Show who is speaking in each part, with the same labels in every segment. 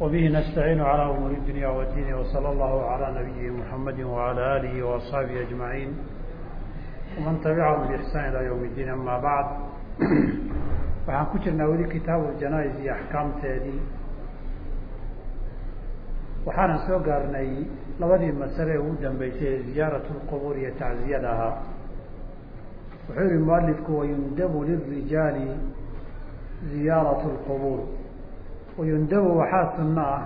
Speaker 1: وبه نستعين على أمور الدنيا والدين وصلى الله على نبيه محمد وعلى آله وأصحابه أجمعين ومن تبعهم بإحسان إلى يوم الدين أما بعد waxaan ku jirnaa weli kitaabu janais iyo axkaamteedii waxaanan soo gaarnay labadii masale ee ugu dambeysay ee ziyaarat lqubuur iyo tacziyada ahaa wuxuu yihi mualifku wayundabu lirijaali ziyaaratu lqubuur wayundabu waxaa sunno ah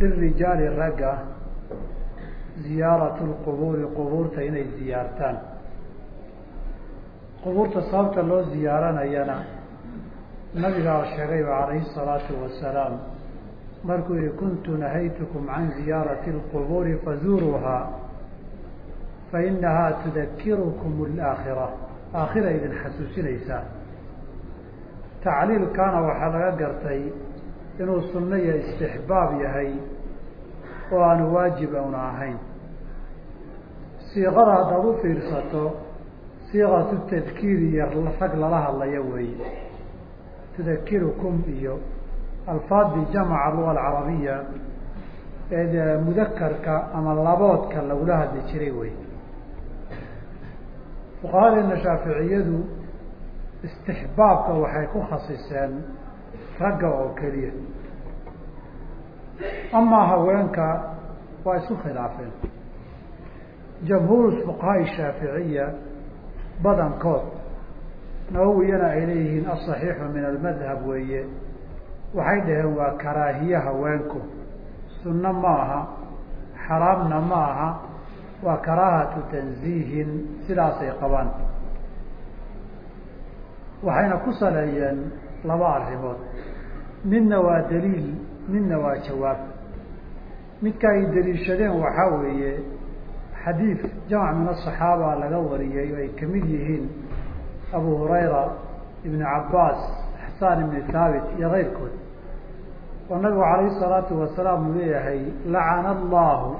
Speaker 1: lirijaali ragga ziyaaratu lqubuuri qubuurta inay ziyaartaan qubuurta sababta loo ziyaaranayana nabigaa sheegayba calayhi salaatu wasalaam markuu yihi kuntu nahaytukum can ziyaarati lqubuuri fazuuruuhaa fainahaa tudakirukum اlaakhira aakhira idin xasuusinaysaa tacliilkaana waxaa laga gartay inuu sunno iyo istixbaab yahay oo aanu waajib una ahayn siiqada haddaad u fiirsato siiqatu tadkiir iyo rag lala hadlayo weeye tudakirukum iyo alfaadii jamaca luga alcarabiya ee mudakarka ama laboodka lagula hadli jiray wey fuqahadeena shaaficiyadu istixbaabka waxay ku khasiseen ragga oo keliya. Amaa haweenka waa isku khilaafeen. Jamhuur fuqahaa shaaficiya badankood nawawiyana ay leeyihiin asaxiixu min almadhab weeye. Waxay dhaheen waa karaahiye haweenku. Sunno ma aha xaraamna ma aha waa karaahatu tanziihin sidaasay qabaan. Waxayna ku saleeyeen laba arrimood. Midna waa daliil midna waa jawaab. Midka ay daliishadeen waxaa weeye xadiid jamac min asaxaaba laga wariyey oo ay ka mid yihiin abu hurayra ibn cabaas xasaan ibni thaabit iyo keyrkood. Oo nabigu calayhi salaatu wasalaam uu leeyahay lacana allahu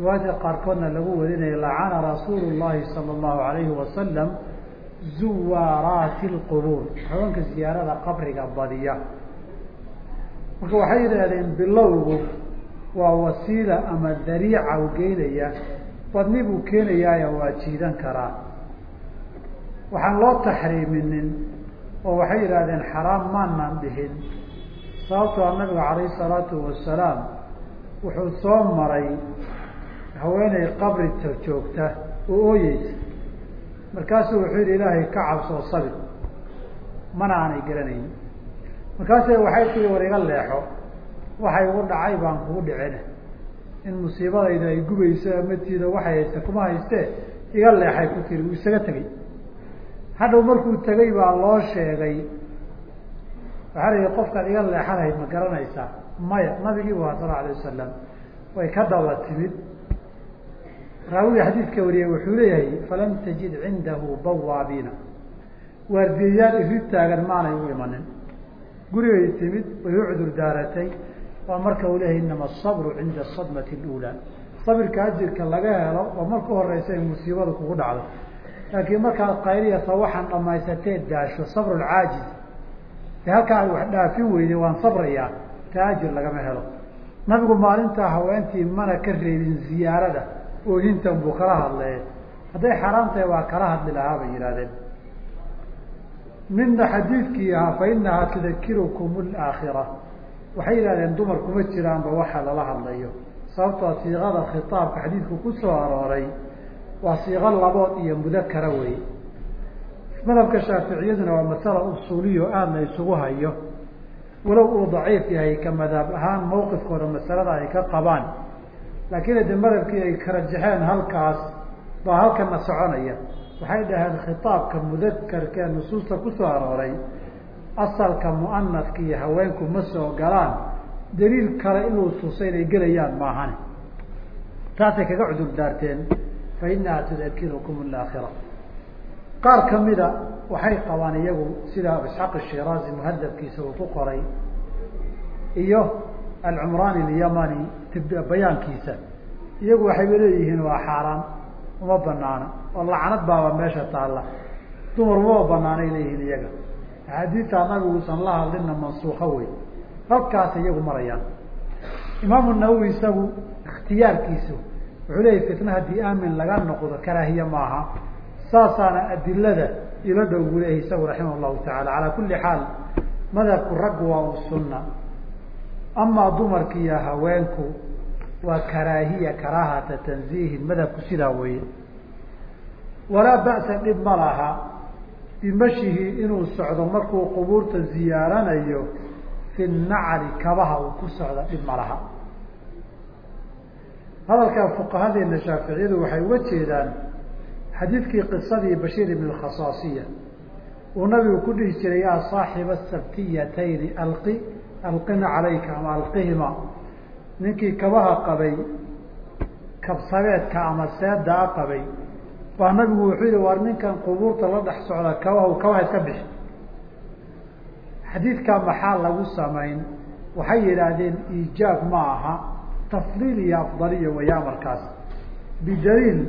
Speaker 1: riwaayadka qaarkoodna lagu warinaya lacana rasuulu llahi sala allahu alayhi wasalam zuwaaraati lqubuur haweenka ziyaarada qabriga badiya. Marka waxay yidhaahdeen bilowgu waa wasiila ama dariica u geynaya wadni buu keenayaayo waa jiidan karaa. Waxaan loo taxriiminin oo waxay yidhahdeen xaraam maanaan dhihin. Sababtoo a nabiga calayhi salaatu wasalaam wuxuu soo maray haweeney qabri joogta oo ooyeysa. Markaasuu wuxuu yidhi ilaahay ka cabsoo sabir mana aanay garanayn. Markaase waxay tiri war iga leexo waxay ugu dhacay baan kugu dhicin. In musiibadayda ay gubayso amatiida waxay haysta kuma haystee iga leexay ku tiri uu isaga tegey. Hadhow markuu tegay baa loo sheegay waxaa la yihi qofkaad iga leexanahayd ma garanaysaa. Maya nabigii bu aha sal alay wasalam way ka daba timid raawiga xadiidka wariyey wuxuu leeyahay falam tajid cindahu bawaabiina. Waardiyayaal irid taagan maanay u imanin. Gurigay timid way u cudur daaratay. Waa marka uu leeyahay inama asabru cinda asadmati اlula sabirka ajirka laga helo oo marka horeysa ay musiibada kugu dhacdo. Laakiin markaad qayriyasa waxaan dhamaysatee daasho sabr lcaajiz de halkaa wax dhaafin weyday waan sabrayaa taa ajir lagama helo. Nabigu maalintaa haweentii mana ka reebin ziyaarada oohintan buu kala hadlee hadday xaaraam tahay waa kala hadli lahaa bay yidhahdeen midna xadiidkii ahaa fa inahaa tudakirukum alaakhira waxay yidhahdeen dumar kuma jiraanba waxa lala hadlayo. Sababtoo siiqada khitaabka xadiidku ku soo arooray. Waa siiqo labood iyo mudakara wey madhabka shaaficiyaduna waa masala usuuliyo aadna isugu hayo. Walow uu daciif yahay ka madhab ahaan mawqifkooda masalada ay ka qabaan laakiin ade madhabkii ay karajaxeen halkaas baa halkana soconaya waxay dhaheen khitaabka mudakarka ee nusuusta ku soo arooray asalka muanafka iyo haweenku ma soo galaan daliil kale inuu tusa inay gelayaan maahane taasay kaga cudur daarteen fa inaha tudakirukum alaakhira. Qaar kamida waxay qabaan iyagu sida abu isxaaq ashiraazi muhadabkiisa uu ku qoray iyo alcumraani alyamani bayaankiisa. Iyagu waxayba leeyihiin waa xaaraan uma banaana oo lacnad baaba meesha taalla. Dumar maba banaanay leeyihiin iyaga. Axaadiistaa nabiguusan la hadlinna mansuuka wey halkaas iyagu marayaan. Imaamu nawowi isagu ikhtiyaarkiisu wuxuu leeyahy fitna haddii aamin laga noqdo karaahiye maaha saasaana adilada ilo dhow buu leeyahy isagu raximah llahu tacala calaa kulli xaal madhabku raggu waa u sunna amaa dumarki iyo haweenku waa karaahiya karaahata tanziihin madhabku sidaa weeye. Walaa ba'sa dhib ma laha. Bimashihi inuu socdo markuu qubuurta ziyaaranayo fi nacli kabaha uu ku socdo dhib ma laha. Hadalkaa fuqahadeena shaaficiyadu waxay uga jeedaan xadiidkii qisadii bashiir ibn khasaasiya uu nabigu ku dhihi jiray yaa saaxiba sabtiyatayni alqi alqina calayka ama alqihima ninkii kabaha qabay kabsabeedka ama seedaa qabay baa nabigu wuxuu yihi war ninkan qubuurta la dhex socda kabaha kabaha iska bixi xadiidkaa maxaa lagu samayn waxay yidhaahdeen iijaab ma aha tafdiil iyo afdaliya weeye amarkaas bidaliil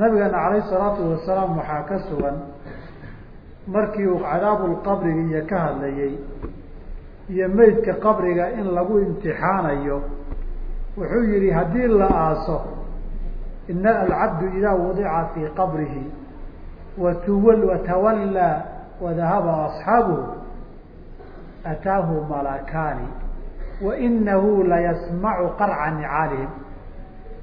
Speaker 1: nabigeena calayh salaatu wasalaam waxaa ka sugan markii uu cadaabulqabriga iyo ka hadlayey iyo meydka qabriga in lagu imtixaanayo wuxuu yihi haddii la aaso ina alcabdu idaa wadica fii qabrihi watuwal watawallaa wadahaba asxaabuhu ataahu malakaani wainahu layasmacu qarca nicaalihim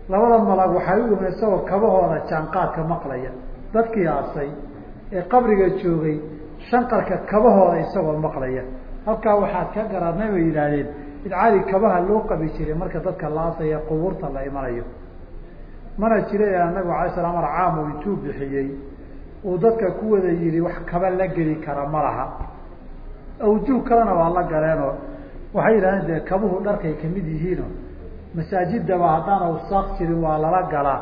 Speaker 1: labada malag waxay u iman isagoo kabahooda jaanqaadka maqlaya dadkii aasay ee qabriga joogay shanqarka kabahooda isagoo maqlaya halkaa waxaad ka garanay bay yidhaahdeen idcaali kabaha loo qabi jiray marka dadka la aasaya qubuurta la imanayo. Mana jira nabigu alay sala caam uu intuu bixiyey uu dadka ku wada yihi wax kaba la geli kara ma laha. Awjuh kalena waa la galeenoo waxay yidhahdeen dee kabuhu dharkay ka mid yihiino masaajidaba haddaan awsaaq jirin waa lala galaa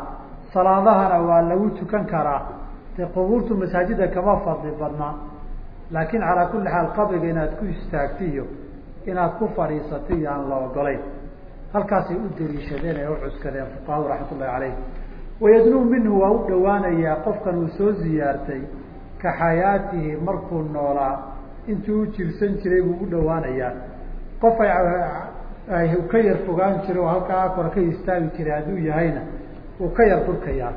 Speaker 1: salaadahana waa lagu tukan karaa. Dee qubuurtu masaajida kama fadli badnaa laakiin calaa kulli xaal qabriga inaad ku istaagto iyo inaad ku fadhiisato aan la ogolayn. Halkaasay u daliishadeen ee u cuskadeen raxmat ullahi caleyh wayadnuu minhu waa u dhowaanayaa qofkan uu soo ziyaartay ka xayaatihi markuu noolaa. Intuu u jirsan jiray buu u dhowaanayaa. Qof ay ka yar fogaan jiro oo halkaa kore ka istaagi jiray hadduu yahayna uu ka yar durkayaa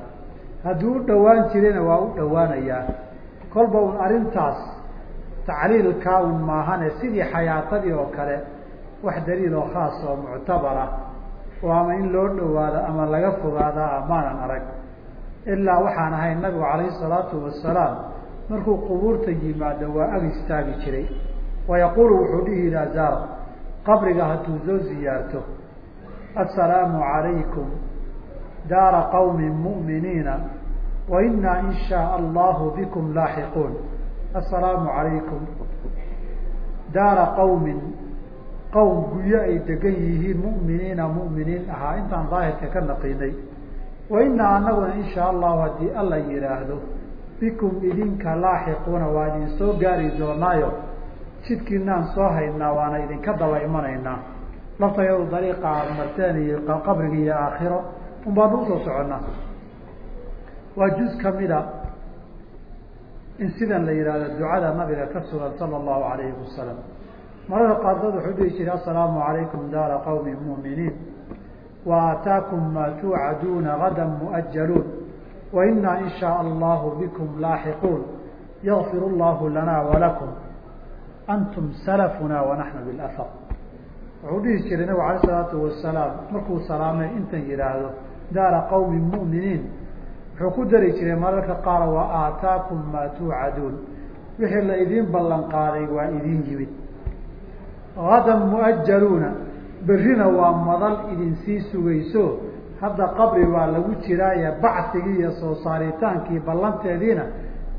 Speaker 1: hadduu u dhowaan jirayna waa u dhowaanayaa. Kolba un arrintaas tacliilkaa un maahane sidii xayaatadii oo kale wax daliil oo khaas oo muctabara oo ama in loo dhowaado ama laga fogaadaa amaanan arag. Ilaa waxaan ahayn nabigu calayhi salaatu wasalaam markuu qubuurta yimaado waa ag istaagi jiray. Wayaquulu wuxuu dhihi idaa zaara qabriga hadduu soo ziyaarto assalaamu calaykum daara qawmi mu'miniina wa inaa in shaa allahu bikum laaxiquun assalaamu calaykum. Daara qawmin qowm guryo ay degan yihiin mu'miniina mu'miniin ahaa. Intaan daahirka ka naqiinay. Wa inaa anaguna in shaa allahu haddii alla yihaahdo bikum idinka laaxiquuna waa idin soo gaari doonaayo. Jidkiinaan soo haynaa waana idinka daba imanaynaa laftayadu dariiqa aada marteen iyo qabriga iyo aakhiro un baanu u soo soconnaa. Waa juz kamida in sidan la yihahdo ducada nabiga ka sugan sala allahu alayhi wasalam mararka qaarkood wuxuu dhihi jiray assalaamu calaykum daara qawmi mu'miniin. Wa aataakum maa tuucaduuna gadan mu'ajaluun wa inaa in shaa allahu bikum laaxiquun. Yakfir llahu lana walakum antum salafuna wanaxnu bilafaq wuxuu dhihi jiray nabigu alayh isalaatu wasalaam markuu salaamay intan yidhaahdo daara qawmi mu'miniin wuxuu ku dari jiray mararka qaar wa aataakum maa tuucaduun. Wixii la idiin ballan qaaday waa idiin yimid. Gadan mu'ajaluuna berrina waa madal idinsii sugayso. Hadda qabri baa lagu jiraaye bacsigii iyo soo saaritaankii ballanteediina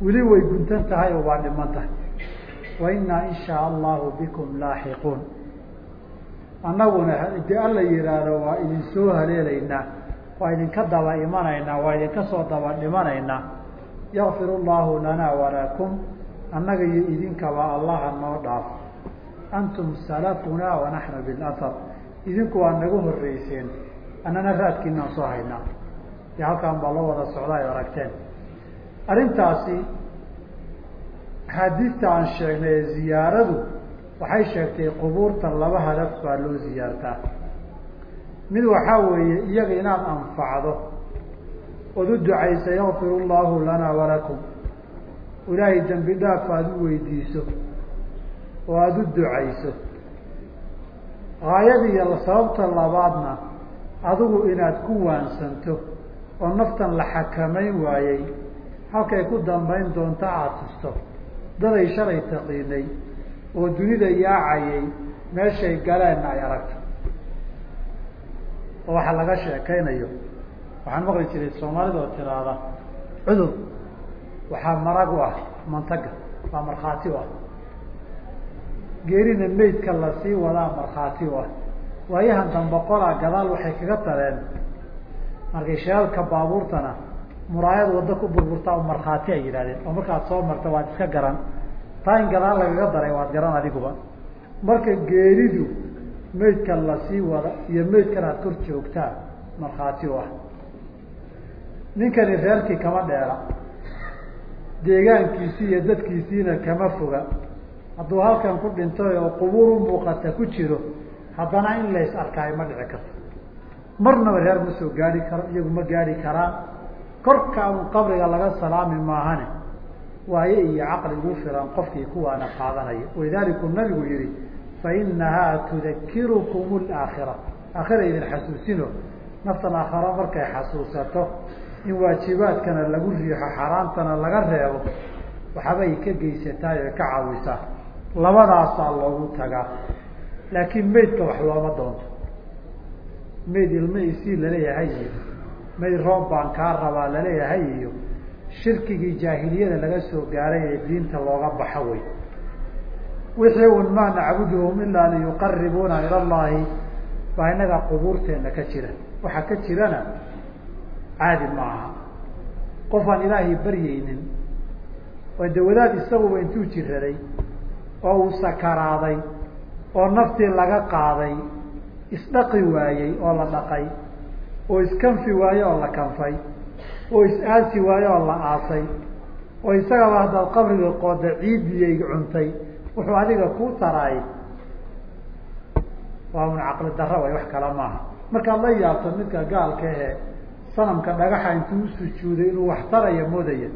Speaker 1: weli way guntan tahay oo waa dhiman tahay. Wa inaa in shaa allahu bikum laaxiquun. Annaguna haddii alla yihaahdo waa idin soo haleelaynaa waa idinka daba imanaynaa waa idinka soo daba dhimanaynaa yakfir llahu lana walakum annaga iyo idinkaba allaha noo dhaaf. Antum salafuna wanaxnu bilahar idinku waa nagu horeyseen annana raadkiinaan soo haynaa iyo halkaan baa loo wada socda ay aragteen. Arrintaasi axaadiista aan sheegnay ee ziyaaradu waxay sheegtay qubuurta laba hadaf baa loo ziyaartaa mid waxaa weeye iyaga inaad anfacdo ood u ducaysa yakfir llahu lana walakum ilaahay dembi dhaaf aada u weydiiso oo aada u ducayso. Haayada iyo sababta labaadna adigu inaad ku waansanto oo naftan la xakamayn waayey halkay ku dambayn doonto aada tusto. Daday shalay taqiinay oo dunida yaacayay meeshay galeenna ay aragto oo waxa laga sheekaynayo. Waxaan maqli jiray soomaalida oo tiraahda cudur waxaa marag u ah mantaga waa markhaati u ah. Geerina maydka la sii wadaa markhaati u ah. Waayahan dambe qolaa gadaal waxay kaga tareen. Markay shiraalka baabuurtana muraayad waddo ku burburtaa markhaati ay yidhahdeen oo markaad soo marta waad iska garan. Taa in gadaal lagaga daray waad garan adiguba marka geeridu maydka la sii wada iyo maydkan aad kor joogtaa markhaati u ah. Ninkani reerkii kama dheera deegaankiisii iyo dadkiisiina kama foga hadduu halkan ku dhintay oo qubuur u muuqata ku jiro haddana in lays arkaayo ma dhici karto. Marnaba reer ma soo gaari karo iyagu ma gaari karaan. Korka un qabriga laga salaami maahane waaye iyo caqli ugu filan qofkii kuwaana qaadanaya walidaliku nabigu yihi fainahaa tudakirukum laakhira aakhira idin xasuusino naftan aakharo markay xasuusato in waajibaadkana lagu riixo xaaraantana laga reebo waxbay ka geysataay oo ka caawisaa labadaasaa loogu tagaa laakiin maydka wax looma doonto mayd ilma isii la leeyahay iyo mayd roob baan kaa rabaa la leeyahay iyo shirkigii jaahiliyada laga soo gaaray ee diinta looga baxo wey wixii un maa nacbuduhum ilaa liyuqaribuuna ila llahi baa inaga qubuurteena ka jira. Waxaa ka jirana caadi ma aha. Qof aan ilaahay baryeynin oo de wadaad isaguba intuu jiraday oo uu sakaraaday oo naftii laga qaaday isdhaqi waayey oo la dhaqay oo iskanfi waaye oo la kanfay oo is-aasi waaye oo la aasay oo isagaba haddaad qabriga qooda ciidiyay cuntay wuxuu adiga ku taraay waa un caqli darra way wax kala maaha. Markaad la yaabto midka gaalka ahe sanamka dhagaxa intuu usujuuday inuu wax taraya moodaya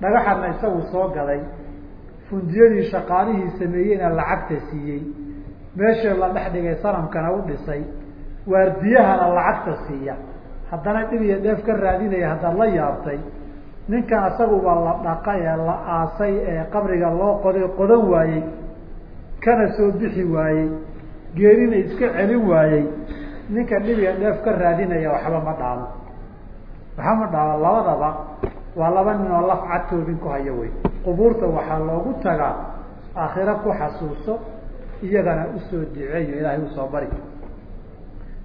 Speaker 1: dhagaxana isagu soo gaday fundiyadii shaqaalihii sameeyeyna lacagta siiyey meeshii la dhex dhigay sanamkana u dhisay waardiyahana lacagta siiya. Haddana dhib iyo dheef ka raadinaya haddaad la yaabtay ninkan isaguba la dhaqay ee la aasay ee qabriga loo qoday qodan waayey kana soo bixi waayey geerina iska celin waayey ninka dhib iyo dheef ka raadinaya waxba ma dhaamo waxba ma dhaamo labadaba waa laba nin oo laf cadtoodin ku haya wey qubuurta waxaa loogu tagaa aakhiro ku xasuuso iyagana u soo duceeyo ilaahay u soo bari.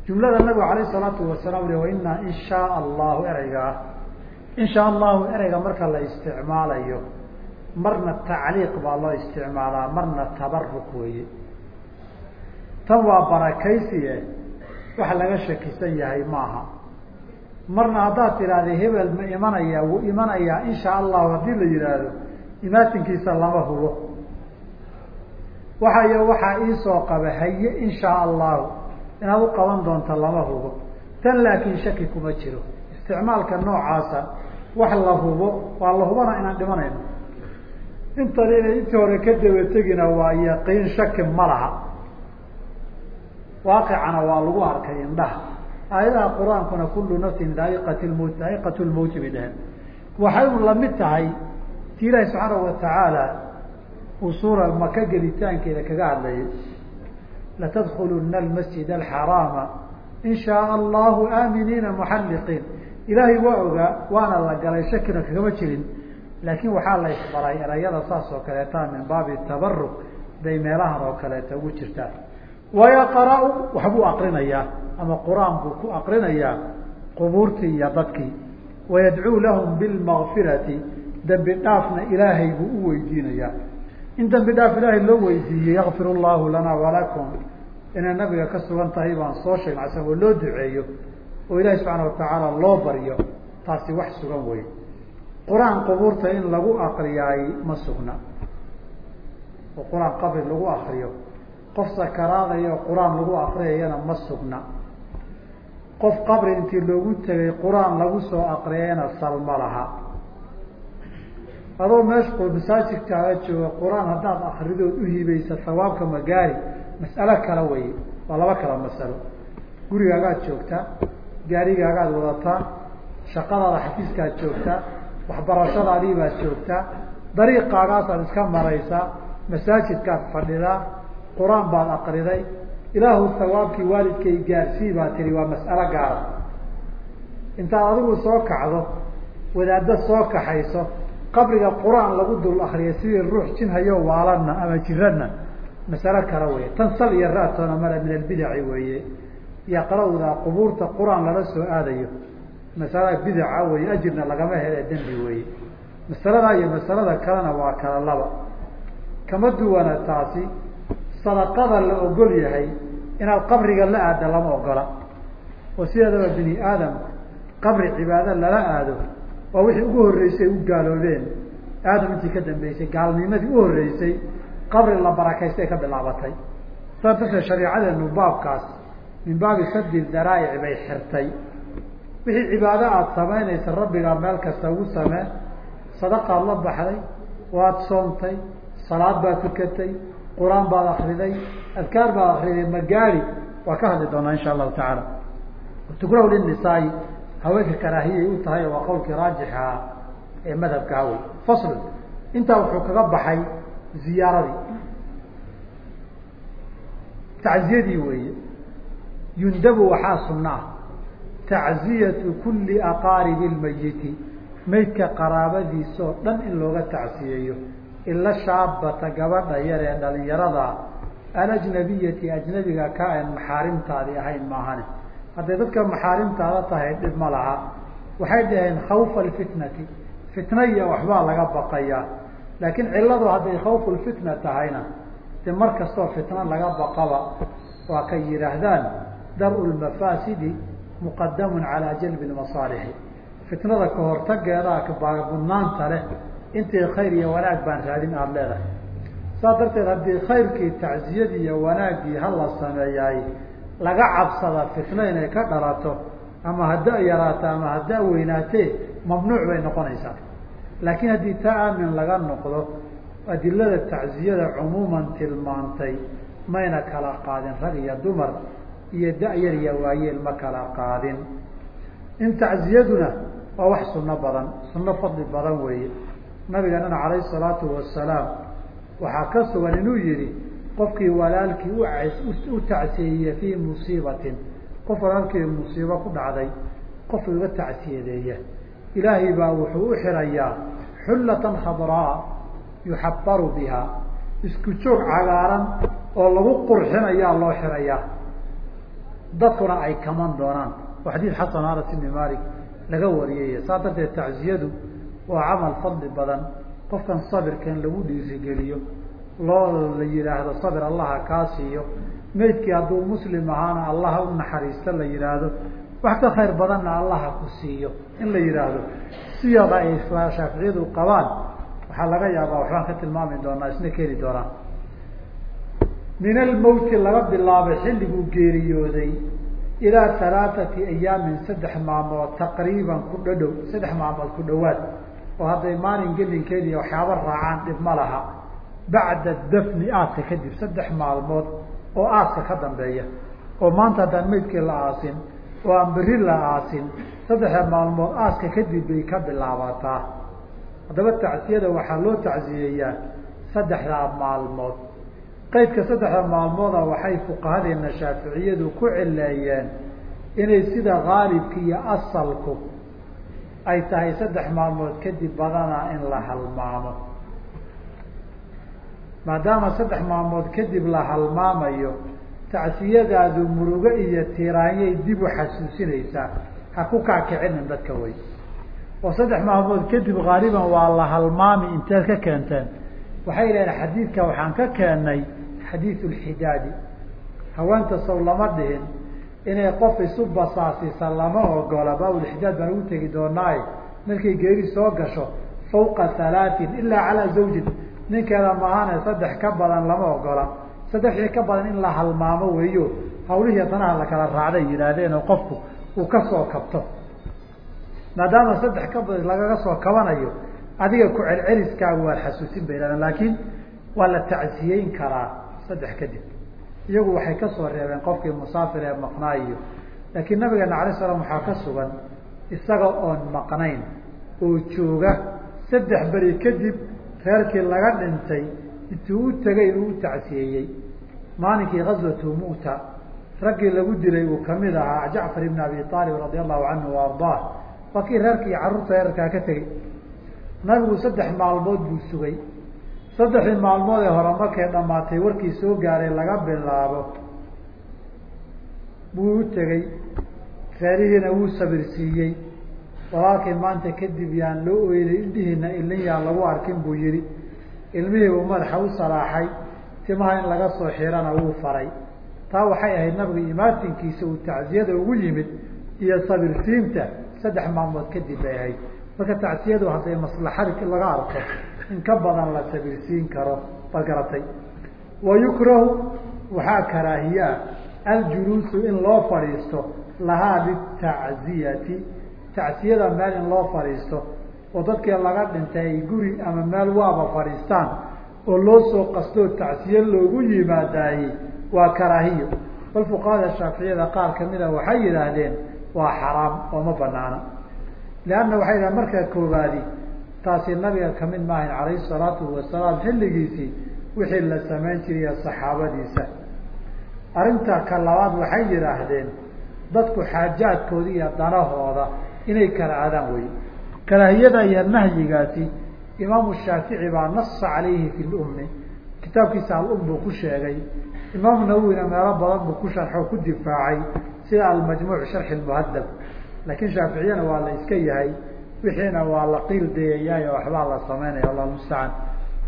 Speaker 1: Jumlada nabigu alayh salaatu wasalaam ui wainaa in shaa allahu ereygaa. In shaa allahu ereyga marka la isticmaalayo marna tacliiq baa loo isticmaalaa marna tabaruk weeye. Tan waa barakaysiye wax laga shakisan yahay maaha. Marna haddaad tidhaahda hebel ma imanaya wuu imanayaa in shaa allahu haddii la yidhaahdo imaatinkiisa lama hubo. Waxa iyo waxaa iisoo qaba haye in shaa allahu inaad u qaban doonto lama hubo. Tan laakiin shaki kuma jiro. Isticmaalka noocaasa wax la hubo waa la hubana inaan dhimanayno intan inay intii hore ka daba tegina waa yaqiin shaki ma laha. Waaqicana waa lagu arkay indhaha. Aayadaha qur'aankuna kullu nafsin daaiqat lmowt daaiqat lmowti bay dhaheen. Waxay u la mid tahay ti ilaahi subxaanahu watacaala uu suura maka gelitaankeeda kaga hadlayay. Latadkuluna almasjid alxaraama in shaaa allahu aaminiina muxalliqiin ilaahay waa ogaa waana la galay shakina kagama jirin laakiin waxaa la erayada saas oo kaleeta min baabi tabaruk bay meelahan oo kaleeta ugu jirtaan wayaqra-u waxbuu aqrinayaa ama qur'aan buu ku aqrinayaa qubuurtii iyo dadkii. Wayadcuu lahum bilmakfirati dembi dhaafna ilaahay buu u weydiinayaa. In dembi dhaaf ilaahay loo weydiiyey yakfir llahu lana walakum inay nabiga ka sugan tahay baan soo sheegna isagoo loo duceeyo oo ilaahi subxaana watacaala loo baryo taasi wax sugan wey qur'aan qubuurta in lagu aqriyaay ma sugna. Oo qur'aan qabri lagu akriyo qof sakaraadaya qur'aan lagu akriyayana ma sugna. Qof qabri intii loogu tegay qur'aan lagu soo akriyayana salma laha. Adoo meesha masaajidkaaga jooga qur'aan haddaad akridood uhibaysa sawaabka magaari mas'alo kale wey waa laba kala masalo. Gurigaagaad joogtaa gaarigaagaad wadataa shaqadaada xafiiskaad joogtaa waxbarashadaadii baad joogtaa dariiqaagaasaad iska maraysaa masaajidkaad fadhidaa qur'aan baad akriday ilaahu sawaabkii waalidkay gaarsii baa tihi waa mas'alo gaara intaad adigu soo kacdo wadaaddo soo kaxayso qabriga qur'aan lagu dul akriya sidii ruux jinhayo waalanna ama jiradna masalo kale wey tan sal iyo raatoona male min albidaci weeye. Yaqra-da qubuurta qur'aan lala soo aadayo masala bidaca wey ajirna lagama hele dembi weeye. Masalada iyo masalada kalena waa kala laba. Kama duwana taasi sadaqada la ogol yahay inaad qabriga la aada lama ogola oo sideedaba bini aadamku qabri cibaado lala aado waa wixii ugu horreysay u gaaloobeen. Aadam intii ka dambeysay gaalnimadii u horreysay qabri la barakaystay ka bilaabatay. Saa darteed shareecadeenu baabkaas min baabi sadi daraa'ic bay xirtay wixii cibaado aada samaynaysa rabbigaa meel kasta ugu samee sadaqaad la baxday waad soontay salaad baad tukatay qur'aan baad akriday adkaar baad akriday magaari waa ka hadli doonaa insha allahu tacaala. Tukrahu linisaai haweenka karaahiyay u tahay waa qowlkii raajixa ee madhabka hawey fasl intaa wuxuu kaga baxay ziyaaradii. Tacziyadii weeye yundabu waxaa sunna tacziyatu kuli aqaaribi lmayiti maydka qaraabadiisa oo dhan in looga tacsiyeeyo. Ila shaabata gabadha yar ee dhalinyarada alajnabiyati ajnabiga ka aan maxaarimtaadi ahayn maahane. Hadday dadka maxaarimtaada tahay dhib ma laha. Waxay dhaheen khawfa alfitnati. Fitna iyo waxbaa laga baqayaa laakiin ciladu hadday khawfu lfitna tahayna de mar kastoo fitna laga baqaba waa kay yidhaahdaan dar-u lmafaasidi muqadamun calaa jalbi lmasaalixi fitnada kahortageeda budnaanta leh intii khayr iyo wanaag baan raadin aada leedahay. Saas darteed haddii khayrkii tacziyadii iyo wanaaggii hala sameeyaay laga cabsada fitno inay ka dhalato ama hadda yaraato ama hadda weynaatee mamnuuc bay noqonaysaa. Laakiin haddii taa aamin laga noqdo adilada tacziyada cumuuman tilmaantay mayna kala qaadin rag iyo dumar iyo da-yar iyo waayeel ma kala qaadin. In tacziyaduna waa wax sunno badan sunno fadli badan weeye. Nabigeenana calayhi salaatu wasalaam waxaa ka sugan inuu yihi qofkii walaalkii u tacsiyeeye fii musiibatin. Qof walaalkii musiibo ku dhacday qof uga tacsiyadeeya ilaahay baa wuxuu u xirayaa xullatan khadraa yuxabaru biha isku joog cagaaran oo lagu qurxinayaa loo xirayaa dadkuna ay kaman doonaan. Oo xadiid xasan anas ibni malik laga wariyay saa darteed tacziyadu waa camal fadli badan. Qofkan sabirkan lagu dhiirigeliyo loo la yihaahdo sabir allaha kaa siiyo meydkii hadduu muslim ahaana allaha u naxariista la yihaahdo wax ka khayr badanna allaha ku siiyo. In la yihaahdo siyada ay shaaficiyadu qabaan waxaa laga yaabaa waxbaan ka tilmaami doonaa isna keeni doonaa min almowti laga bilaabay xilliguu geeriyooday ilaa halaathati ayaamin saddex maalmood taqriiban ku dhadhow saddex maalmood ku dhawaad oo hadday maalin gelinkeediiy waxyaaba raacaan dhib ma laha bacda dafni aaska kadib saddex maalmood oo aaska ka dambeeya oo maanta haddaan meydkii la aasin oo aan beri la aasin saddexda maalmood aaska kadib bay ka bilaabataa haddaba tacsiyada waxaa loo tacsiyeeyaa saddexdaa maalmood qaydka saddexda maalmooda waxay fuqahadeena shaaficiyadu ku cileeyeen inay sida haalibka iyo asalku ay tahay saddex maalmood kadib badanaa in la halmaamo. Maadaama saddex maalmood kadib la halmaamayo tacsiyadaadu murugo iyo tiraanyay dib u xasuusinaysaa. Ha ku kaakicinin dadka wey oo saddex maalmood kadib haaliban waa la halmaami inteed ka keenteen? Waxay leedahay xadiidka waxaan ka keennay xadiid lxidaadi haweenta saw lama dhihin inay qof isu basaasisa lama ogola. Baabulxidaad baan ugu tegi doonaaye markay geeri soo gasho fawqa halaatin ilaa calaa zawjin. Ninkeeda maahane saddex ka badan lama ogola. Saddexdii ka badan in la halmaamo weeyo. Hawlihii danaha la kala raacday yidhaahdeen oo qofku uu ka soo kabto. Maadaama saddex ka badan lagaga soo kabanayo adiga ku celceliskaagu waad xasuusin bay yidhahdeen laakiin waa la tacsiyeyn karaa saddex kadib. Iyagu waxay ka soo reebeen qofkii musaafir ee maqnaayo laakiin nabigeena alay slam waxaa ka sugan isaga oon maqnayn oo jooga saddex beri kadib reerkii laga dhintay intuu u tegay inuu u tacsiyeeyey. Maalinkii gazwatu mu'ta raggii lagu dilay uu ka mid ahaa jacfar ibn abi aalib radia allahu canhu wa ardaah waa kii reerkii carruurta reerkaa ka tegey nabigu saddex maalmood buu sugay saddexdii maalmood ee hore markay dhamaatay warkii soo gaaray laga bilaabo buu u tegey. Reerihiina wuu sabirsiiyey walaalkii maanta kadib yaan loo oynay indhihiina ilin yaan lagu arkin buu yihi ilmihii uu madaxa u salaaxay timaha in laga soo xirana wuu faray. Taa waxay ahayd nabiga imaatinkiisa uu tacsiyada ugu yimid iyo sabirsiinta saddex maalmood kadib bay ahayd. Marka tacsiyadu hadday maslaxadi laga arko in ka badan la sabirsiin karo garatay wa yukrahu waxaa karaahiyaa aljuluusu in loo fadhiisto lahaa litacziyati tacsiyada meel in loo fadhiisto oo dadkii laga dhintay ay guri ama meel waaba fadhiistaan oo loo soo qastoo tacsiye loogu yimaadaayey waa karaahiyo. Bal fuqahada shaaficiyada qaar kamida waxay yidhaahdeen waa xaraam oo ma banaana leanna waxay yidhahdeen marka koobaadi taasi nabiga ka mid maahayn calayhi salaatu wasalaam xilligiisii wixii la samayn jiriya saxaabadiisa. Arrinta ka labaad waxay yidhaahdeen dadku xaajaadkooda iyo danahooda inay karaadaan wey karaahiyada iyo nahyigaasi imaamu shaafici baa nasa calayhi fi lummi kitaabkiisa alum buu ku sheegay. Imaamu nawowina meelo badan buu ku sharxo ku difaacay sida almajmuuc sharxi muhadab laakiin shaaficiyana waa la iska yahay wixiina waa la qiil dayayaay oo waxbaa la samaynaya allah mustacaan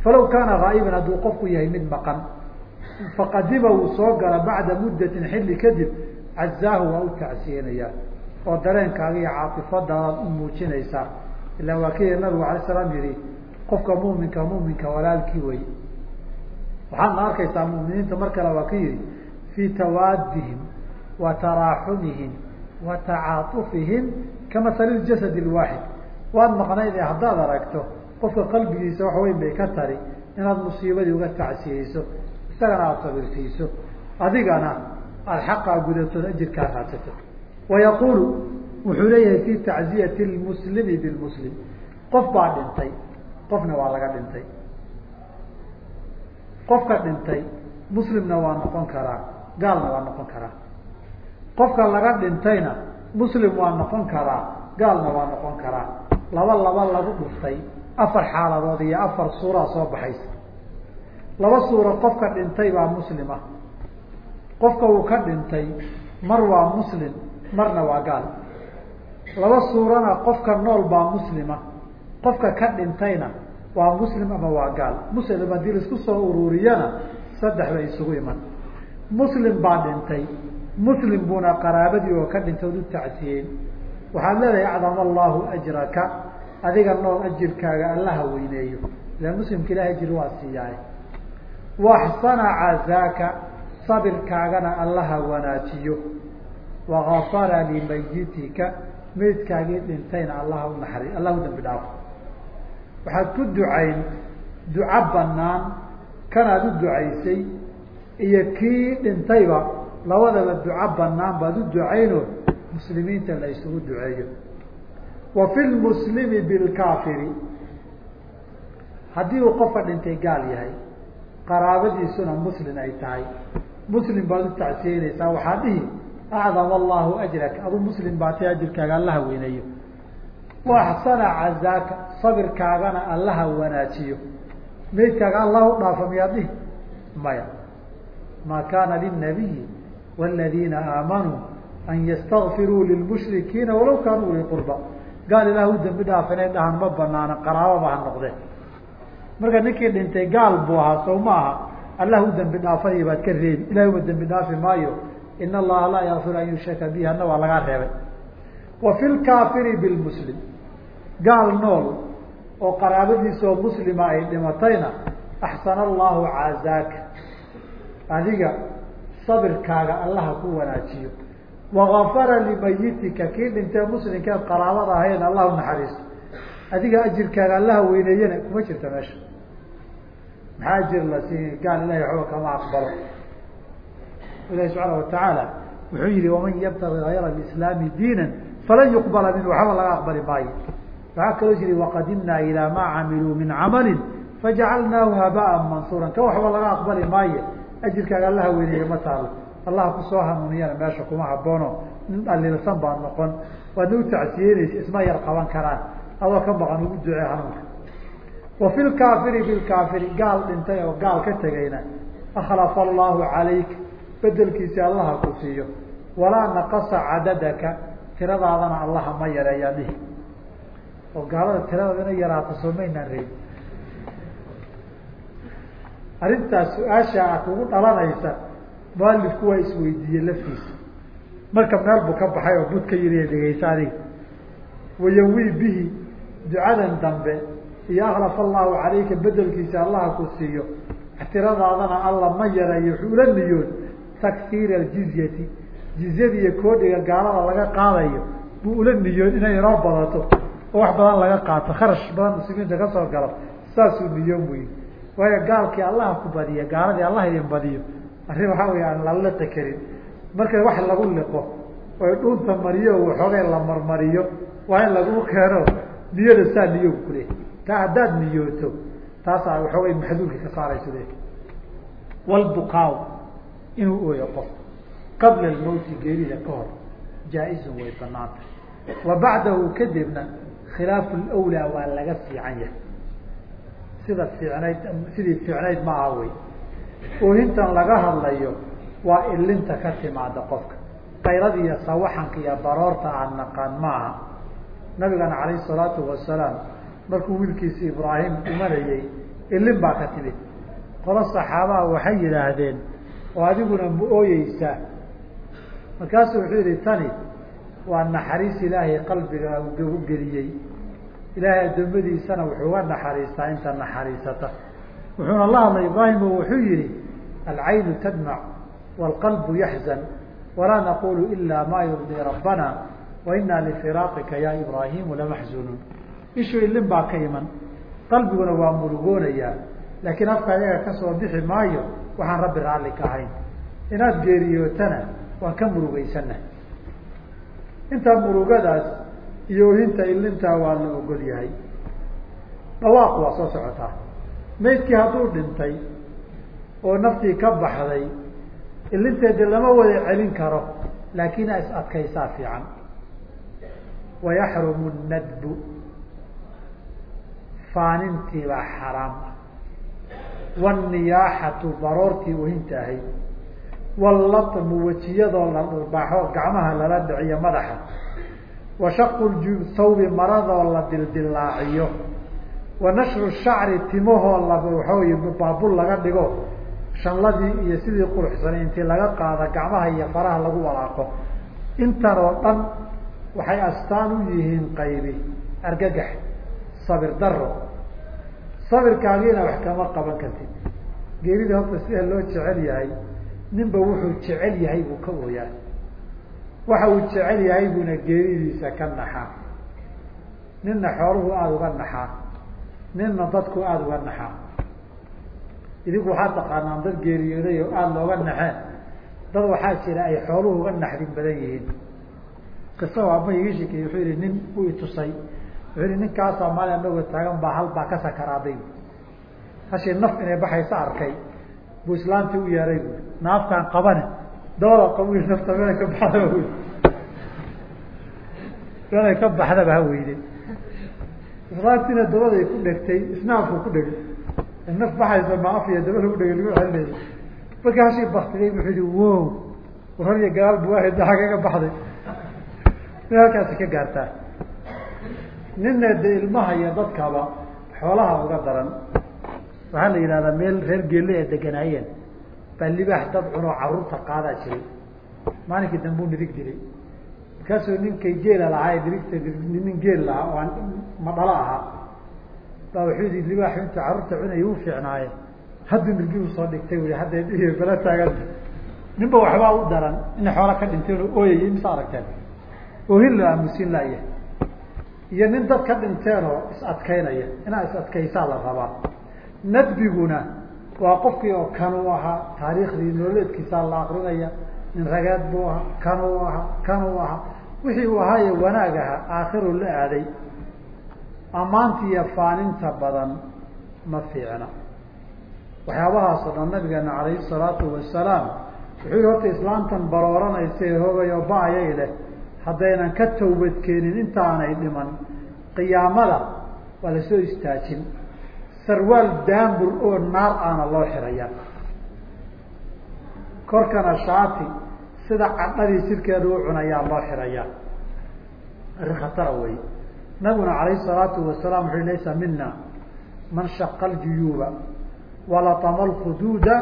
Speaker 1: falaw kaana haa'iban hadduu qofku yahay mid maqan. Faqadiba uu soo gala bacda muddatin xilli kadib cazaahu waa u tacsiyenaya oo dareenkaaga iyo caatifadaadaad u muujinaysaa ilaan waa kii nabigu alay salaam yihi qofka muminka muminka walaalkii wey. Waxaadna arkaysaa muminiinta mar kale waa ka yihi fii tawaadihim wa taraaxumihim wa tacaatufihim kamasali jasad lwaaxid waad maqnayd haddaad aragto qofka qalbigiisa wax weyn bay ka tari inaad musiibadii uga tacsiyeyso isagana aada sabirsiiso. Adigana aada xaqaa gudatood ajirkaa raadsato wayaqulu wuxuu leeyahay fi tacziyati lmuslimi bilmuslim qof baa dhintay qofna waa laga dhintay. Qofka dhintay muslimna waa noqon karaa gaalna waa noqon karaa. Qofka laga dhintayna muslim waa noqon karaa gaalna waa noqon karaa laba laba lagu dhuftay afar xaaladood iyo afar suuraa soo baxaysa. Laba suuro qofka dhintay baa muslima qofka uu ka dhintay mar waa muslim marna waa gaal. Laba suurana qofka nool baa muslima qofka ka dhintayna waa muslim ama waa gaal. Muslim haddii la isku soo ururiyana saddex bay isugu iman. Muslim baa dhintay. Muslim buuna qaraabadii oo ka dhintay od u tacsiyeyn waxaad leedahay acdama allahu ajraka. Adiga nool ajirkaaga allaha weyneeyo. Ila muslimka ilahay ajir waa siiyaay waxsana cazaaka sabirkaagana allaha wanaajiyo wakafara limayitika meydkaagii dhintayna allaha unaxari allah u dambi dhaafo. Waxaad ku ducayn duco banaan kanaad u ducaysay iyo kii dhintayba labadaba duco banaan baad u ducayno muslimiinta la isugu duceeyo. Wa fi lmuslimi bilkaafiri haddii uu qofka dhintay gaal yahay qaraabadiisuna muslim ay tahay. Muslim baad u tacsiyeynaysaa waxaa dhihi acdama allahu ajrak. Adu muslim baa tay ajirkaaga allaha weyneeyo. Wa axsana cazaaka sabirkaagana allaha wanaajiyo. Meydkaaga allah u dhaafa miyaad dhihi maya maa kaana linabiyi wاladiina aamanuu an ystakfiruu lilmushrikiina walaw kaanuu uli qurba gaal ilaah u dambi dhaaf inay ma banaana qaraababa ha noqdeen marka ninkii dhintay gaal buu ahaa sow ma aha allah u dambi dhaafay baad ka reebi ilahay uma dambi dhaafi maayo in allaha laa yakfiru an yushraka bihi hadna waa lagaa reebay wa fi lkaafiri bilmuslim gaal nool oo qaraabadiisa oo muslima ay dhimatayna axsana allahu caazaaka adiga sabirkaaga allaha ku wanaajiyo wagafara limayitika kii dhintee muslimkeed qaraabada ahayn allah u naxariisto adiga ajirkaaga allaha weyneeyana kuma jirta meesha maxaa ajir la siin gaal ilahay waxba kama aqbalo ilahi subxaana watacaala wuxuu yihi waman yabtagi hayra alislaami diina falan yuqbala minhu waxba laga aqbali maayo waxaa kaloo jiri waqadimnaa ilaa maa camiluu min camalin fajacalnaahu habaan mansuuran ka waxba laga aqbali maayo ajirkaaga allaha weyneeye ma taalo allah ku soo hanuuniyana meesha kuma haboono nin dhaliilsan baad noqon. Waadna u tacsiyeynaysa isma yar qaban karaan. Adoo ka maqan ugu ducee hanuunka. Wa fi lkaafiri bilkaafiri gaal dhintay oo gaal ka tegayna. Akhlafa allahu calayk bedelkiisi allaha ku siiyo. Walaa naqasa cadadaka tiradaadana allaha ma yareeyaa dhihi. Oo gaalada tiradooda inay yaraato soo maynaan reebi arrintaas su'aasha kugu dhalanaysa mualifku waa isweydiiyey laftiisa. Marka meel buu ka baxay oo bud ka yiriya dhegeysa adiga. Wayawi bihi ducadan dambe iyo akhlafa allahu calayka bedelkiisa allaha ku siiyo. Tiradaadana alla ma yareeyo wuxuu ula niyoon taksiira aljizyati. Jizyada iyo koodhiga gaalada laga qaadayo buu ula niyoon inay inoo badato oo wax badan laga qaato. Kharash badan muslimiinta ka soo galo saasuu niyoon buyi waayo gaalkii allaha ku badiya gaaladii allah idin badiyo arrin waxaa wey aan la liqi marka wax lagu liqo oy dhuunta mariyo waxoogay la marmariyo waa in lagu keeno niyada saa niyo kule taa haddaad niyooto taasaa waxoogay maxduulka ka saarayso le walbuqaaw inuu ooyo qof. Qabla almawti geerida ka hor jaa-izun way banaanta wa bacdahu kadibna khilaafu lwlaa waa laga fiican yahay. Sida fiicnayd sidii fiicnayd ma aha wey oohintan laga hadlayo waa ilinta ka timaada qofka. Qaylada iyo sawaxanka iyo baroorta aan naqaan maaha. Nabigana calayh salaatu wasalaam markuu wiilkiisa ibraahim dhimanayey ilin baa ka timid. Qolo saxaabaha waxay yidhaahdeen oo adiguna ma ooyeysaa markaasuu wuxuu yihi tani waa naxariis ilaahay qalbiga ugu geliyey. Ilaahay addoommadiisana wuxuu uga naxariistaa inta naxariisata wuxuuna la hadlay ibraahim oo wuxuu yihi alcaynu tadmac waalqalbu yaxzan walaa naqulu ila ma yurdii rabbana wa inaa lifiraaqika ya ibraahimu lamaxzunuun ishu ilin baa ka iman. Qalbiguna waa murugoonayaa. Laakiin afka iyaga ka soo bixi maayo waxaan rabbi raalli ka ahayn. Inaad geeriyootana waan ka murugaysana intaa murugadaas iyo ohinta ilintaa waa la ogol yahay. Dhawaaq waa soo socotaa maydkii hadduu dhintay oo naftii ka baxday ilinteedi lama wada celin karo laakiin is adkaysaa fiican. Wayaxrumu nadbu. Faanintii baa xaraam. Ah wanniyaaxatu baroortii ohinta ahayd wallatmu wejiyadoo la dhulbaaxo gacmaha lala dhiciyo madaxa. Wa shaqu thawbi maradoo la dildilaaciyo wa nashru shacri timahoo la waxooy baabul laga dhigo shanladii iyo sidii quruxsanay intii laga qaada gacmaha iyo faraha lagu walaaqo. Intan oo dhan waxay astaan u yihiin qaybi argagax sabir daro sabirkaagiina wax kama qaban kartid. Geerida horta sida loo jecel yahay ninba wuxuu jecel yahay buu ka ooyaa. Waxa uu jecel yahay buuna geeridiisa ka naxaa. Ninna xooluhu aada uga naxaa ninna dadku aada uga naxaa. Idinku waxaad taqaanaan dad geeriyooday oo aada looga naxeen dad waxaa jira ay xooluhu uga naxdin badan yihiin. Qiso ama iga sheekey wuxuu yihi nin u itusay wuxuu yihi ninkaasaa maalin anagoo taagan baa hal baa ka sakaraaday hashii naf inay baxaysa arkay. Buu islaantii u yeeray. Bu naafkaan qabane. Dabada qabu nafta meelay ka baxdaba wy meelay ka baxdaba ha weyde islaantiina dabaday ku dhegtay isnaafku ku dhegay naf baxaysa ma af iyo daba lagu dhegay lagu celinay marka hashii baktigay wuxuu yihi wow hor iyo gadaal bu waahayd xagaga baxday. May halkaasi ka gaartaa. Nina de ilmaha iyo dadkaba xoolaha uga daran waxaa la yidhahdaa meel reer geelle ee deganaayeen baa libaax dad cunoo carruurta qaadaa jiray. Maalinkii dambuu nirig dilay markaasuu ninkay geela lahaa ee nirigta nin geel lahaa oo ma dhalo ahaa. Baa wuxuu yidhi libaaxu intuu carruurta cunaya u fiicnaaye. Hadduu nirgi u soo dhigtay ui hadda bala taagan. Ninba waxbaa u daran inay xoola ka dhinteen oo ooyayay mise aragteen oohin la aamusin laya iyo nin dad ka dhinteen oo is adkaynaya inaa is adkaysaa la rabaa. Nadbiguna waa qofkii oo kanuu ahaa taariikhdii nololeedkiisaa la akrinaya nin rageed buu ahaa kanuu ahaa kanuu ahaa wixii uu ahaaye wanaag ahaa aakhiru la aaday ammaanta iyo faaninta badan ma fiicna. Waxyaabahaasoo dhan nabigeena calayhi salaatu wasalaam wuxuu horta islaamtan barooranaysa hoogayo ba'ayay leh haddaynan ka tawbadkeenin intaanay dhiman qiyaamada waa la soo istaajin. Sarwaal daambur oo naar aana loo xiraya. Korkana shaati sida cadhadii jidhkeeda u cunayaa loo xiraya. Arrin khatara wey nabiguna calayhi salaatu wasalaam wuxuu laysa mina man shaqa ljuyuuba walatama lkhuduuda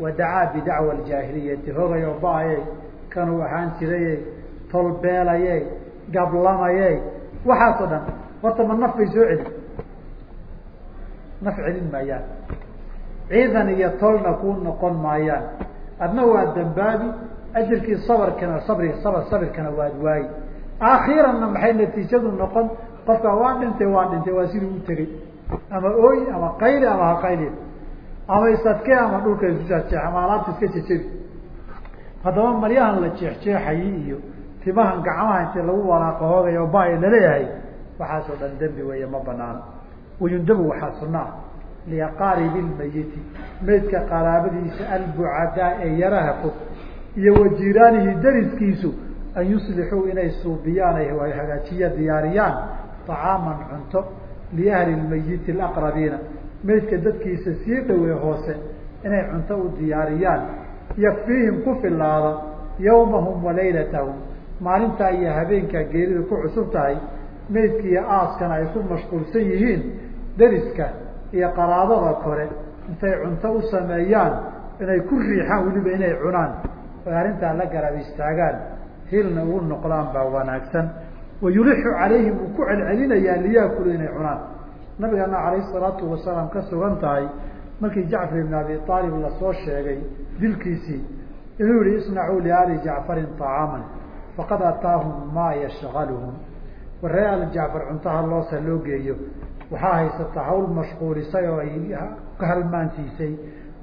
Speaker 1: wadacaa bidacwa aljaahiliyati hogayo ba'aye kanuu ahaan jiraye tolbeelaye gablamaye waxaasoo dhan horta ma naf bay soo celin. Naf celin maayaan. Ciidan iyo tolna kuu noqon maayaan. Adna waa dambaabi ajirkii sabarkana sabri sabr sabirkana waad waayi aakhiranna maxay natiijadu noqon? Qofka waa dhintay waa dhintay waa siduu u tegey. Ama ooyi ama qayli ama haqayli ama isadke ama dhulka isku jeexjeex ama alaabta iska jejebi haddaba maryahan la jeexjeexayi iyo timahan gacmaha intii lagu walaaqo hoogayo ba-y la leeyahay waxaasoo dhan dembi weeye ma banaano wayundabu waxaa sunna ah liaqaaribi lmayiti maydka qaraabadiisa albucadaa ee yaraha fog iyo wa jiiraanihi dariskiisu an yuslixuu inay suubiyaan ay hagaajiya diyaariyaan طacaaman cunto liahli lmayiti alaqrabiina. Maydka dadkiisa sii dhowee hoose inay cunto u diyaariyaan yakfiihim ku filaada yawmahum wa laylatahum maalintaa iyo habeenkaa geerida ku cusub tahay maydka iyo aaskana ay ku mashquulsan yihiin dariska iyo qaraabada kore. Intay cunto u sameeyaan inay ku riixaan weliba inay cunaan oy arrintaa la garab istaagaan hilna ugu noqdaan baa wanaagsan. Wayulixu calayhim uu ku celcelinayaa liyaakulu inay cunaan. Nabigeena calayhi salaatu wasalaam ka sugan tahay markii jacfar ibn abi aalib la soo sheegay dilkiisii inuu yihi isnacuu liali jacfarin طacaaman faqad ataahum maa yashgaluhum waree al jacfar cuntaha loosa loo geeyo waxaa haysata hawl mashquulisay oo ay ka halmaansiisay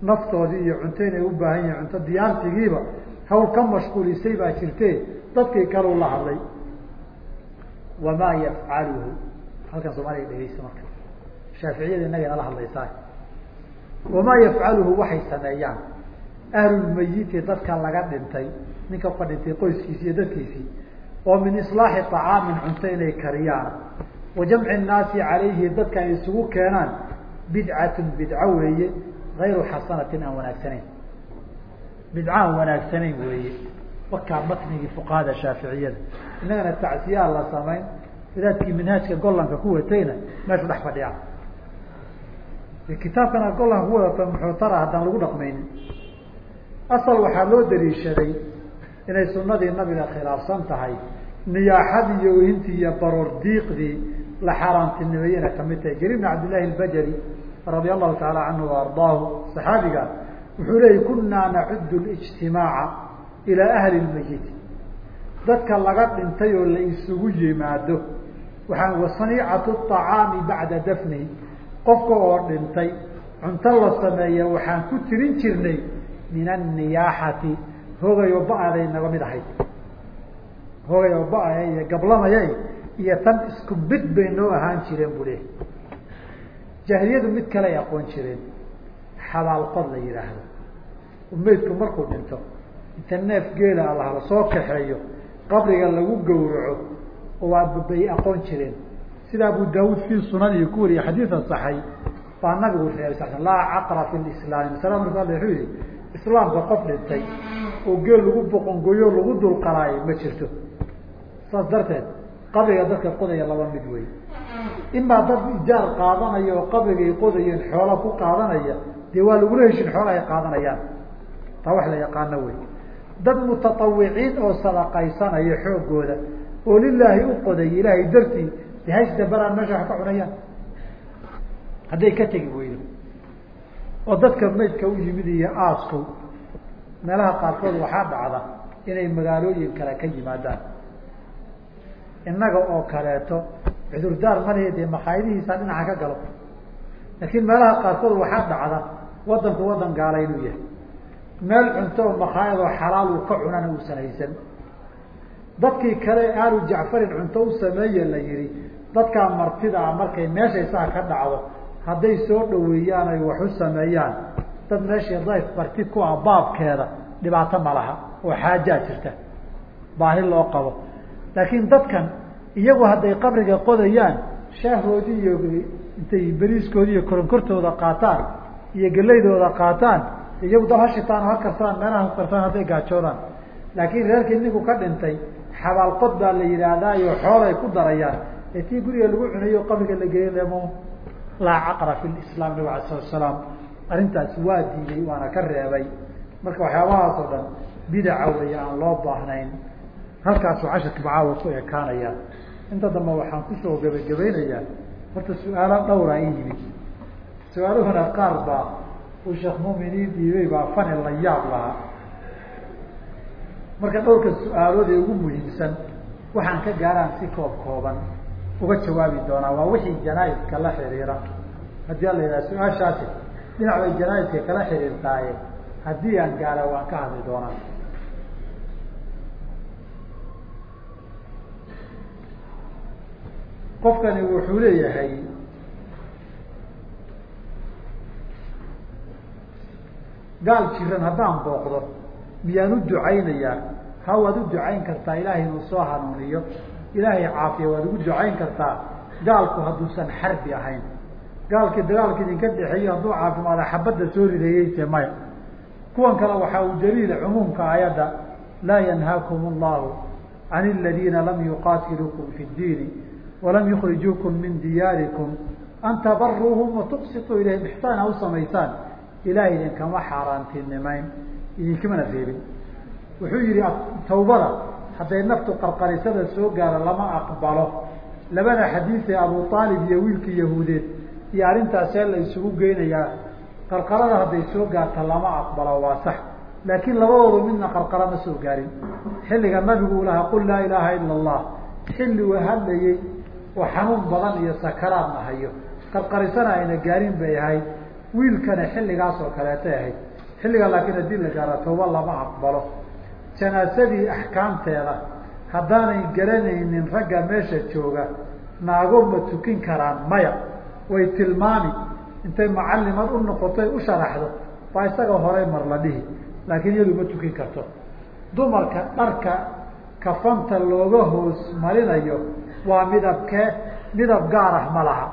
Speaker 1: naftoodii iyo cunto inay u baahan yihiin cunto diyaarsigiiba hawl ka mashquulisay baa jirte dadkii kaleu la hadlay. Wamaa yafcaluhu. Halkan soomaaliga dhegeysta marka. Shaaficiyada inagay nala hadlaysaa wamaa yafcaluhu waxay sameeyaan. Ahlulmayiti dadka laga dhintay ninka ka dhintay qoyskiisi iyo dadkiisii oo min islaaxi طacaamin cunto inay kariyaan. Wa jamci nnaasi calayhi dadka ay isugu keenaan bidcatun bidco weeye gayru xasanatin aan wanaagsanayn bidco aan wanaagsanayn weeye. Wakaa matnigii fuqahada shaaficiyada. Innagana tacsiyaa la samayn wadaadkii minhaajka gollanka ku watayna meeshu dhex fadhiya kitaabkana gollanka ku wadata muxuu tara haddaan lagu dhaqmaynin. Asal waxaa loo daliishaday inay sunadii nabiga khilaafsan tahay niyaaxadii iyo ohintii iyo baroor diiqdii la xaaraantinimeeyena ka mid tahay. Jariir bn cabdillahi albajali radia allahu taala canhu waardaahu saxaabiga wuxuu leeyay kunaa nacudu lijtimaaca ilaa ahli lmayiti dadka laga dhintay oo la isugu yimaado waxaan wasaniicatu acaami bacda dafnihi. Qofka oo dhintay cunto la sameeya waxaan ku tirin jirnay min anniyaaxati hogayo ba'aday naga mid ahayd. Hogayo ba'aya iyo gablamayay iyo tan isku mid bay noo ahaan jireen bu le jaahiliyadu mid kale ay aqoon jireen. Xabaalqod la yidhaahdo maydku markuu dhinto inta neef geela allah la soo kaxeeyo qabriga lagu gowraco bay aqoon jireen. Sida abu daawuud fii sunanihi ku wariyay xadiidan saxay baa nabigu reebay sal laa caqra fi lislaami masala marka wuxuu yihi islaamka qof dhintay oo geel lagu boqongoyo lagu dulqalaayo ma jirto. Saas darteed qabriga dadka qodaya laba mid wey imaa dad ijaar qaadanaya oo qabrigay qodayeen xoola ku qaadanaya dee waa lagula heshin xoola ay qaadanayaan taa wax la yaqaano wey. Dad mutatawiciin oo sadaqaysanaya xoogooda oo lilaahi u qoday ilaahay dartii de haysdabaraan meesha wax ka cunayaan? Hadday ka tegi weydo. Oo dadka maydka u yimid iyo aasku meelaha qaarkood waxaa dhacda inay magaalooyin kale ka yimaadaan. Innaga oo kaleeto cudurdaar malehe dee makhaayadihiisa dhinaca ka galo. Laakiin meelaha qaarkood waxaa dhacda wadanku wadan gaala yahay meel cunto oo makhaayadoo xalaal uu ka cunana uusan haysan dadkii kale aalu jacfarin cunto u sameeye la yihi dadkaa martida ah markay meeshay saa ka dhacdo hadday soo dhaweeyaan ay wax u sameeyaan. Dad meeshii dayf marti ku ah baabkeeda dhibaato ma laha oo xaajaa jirta baahi loo qabo. Laakiin dadkan iyagu hadday qabriga qodayaan shaahoodii iyo intay beriiskoodii iyo koronkortooda qaataan iyo gelaydooda qaataan iyagu dab ha shitaan ha karsadaan meelaha ku karsadaan hadday gaajoodaan. Laakiin reerkii ninku ka dhintay xabaalqod baa la yidhaahdaayo xoolay ku darayaan. Ee tii guriga lagu cunayo qabriga la geynamo laa caqra fi lislaam nabig ala sala salaam arrintaas waa diiday waana ka reebay. Marka waxyaabahaas oo dhan bidaca weeye aan loo baahnayn. Halkaasuu casharka macaawa ku ekaanaya. Inta dambe waxaan ku soo gebagabaynayaa horta su'aalo dhowra i yimid. Su'aaluhuna qaar baa uu sheekh muuminiin dhiibay baa fani la yaab lahaa. Marka dhowrka su'aalood ee ugu muhiimsan waxaan ka gaaraan si koob kooban uga jawaabi doonaa waa wixii janaa'iska la xiriira. Haddii ala yidhaha su'aashaasi dhinac bay janaa'iska kala xiriirtaaye. Haddii aan gaara waan ka hadli doonaa. Qofkani wuxuu leeyahay gaal jiran haddaan booqdo miyaan u ducaynayaa ha waad u ducayn kartaa ilaahay inuu soo hanuuniyo. Ilaahay caafiya waad ugu ducayn kartaa. Gaalku hadduusan xarbi ahayn. Gaalkii dagaalka idinka dhexeeyo hadduu caafimaada xabadda soo ridayeyse maya kuwan kale waxaa uu daliila cumuumka aayadda laa yanhaakum allahu can aladiina lam yuqaatiluukum fi ddiini walam yukrijuukum min diyaarikum an tabaruuhum watuqsituu ilayhim ixsaan ha u samaysaan ilahay idinkama xaaraantinimayn idinkamana reebin. Wuxuu yihi tawbada hadday naftu qarqarisada soo gaaro lama aqbalo. Labada xadiis ee abu aalib iyo wiilkii yahuudeed iyo arrintaasee la isugu geynayaa qarqarada hadday soo gaarta lama aqbalo waa sax. Laakiin labadoodu midna qarqara ma soo gaarin. Xilliga nabigu uu lahaa qul laa ilaaha ila allah xilli uu hadlayey oo xanuun badan iyo sakaraadna hayo. Qarqarisana ayna gaarin bay ahayd wiilkana xilligaas oo kaleetay ahayd. Xilliga laakiin haddii la gaaro tawba lama aqbalo. Janaasadii axkaamteeda haddaanay garanaynin ragga meesha jooga naago ma tukin karaan maya. Way tilmaami intay macallimad u noqotoy u sharaxdo baa isaga horey mar la dhihi. Laakiin iyadu ma tukin karto. Dumarka dharka kafanta looga hoos marinayo waa midabkee midab gaarah ma laha.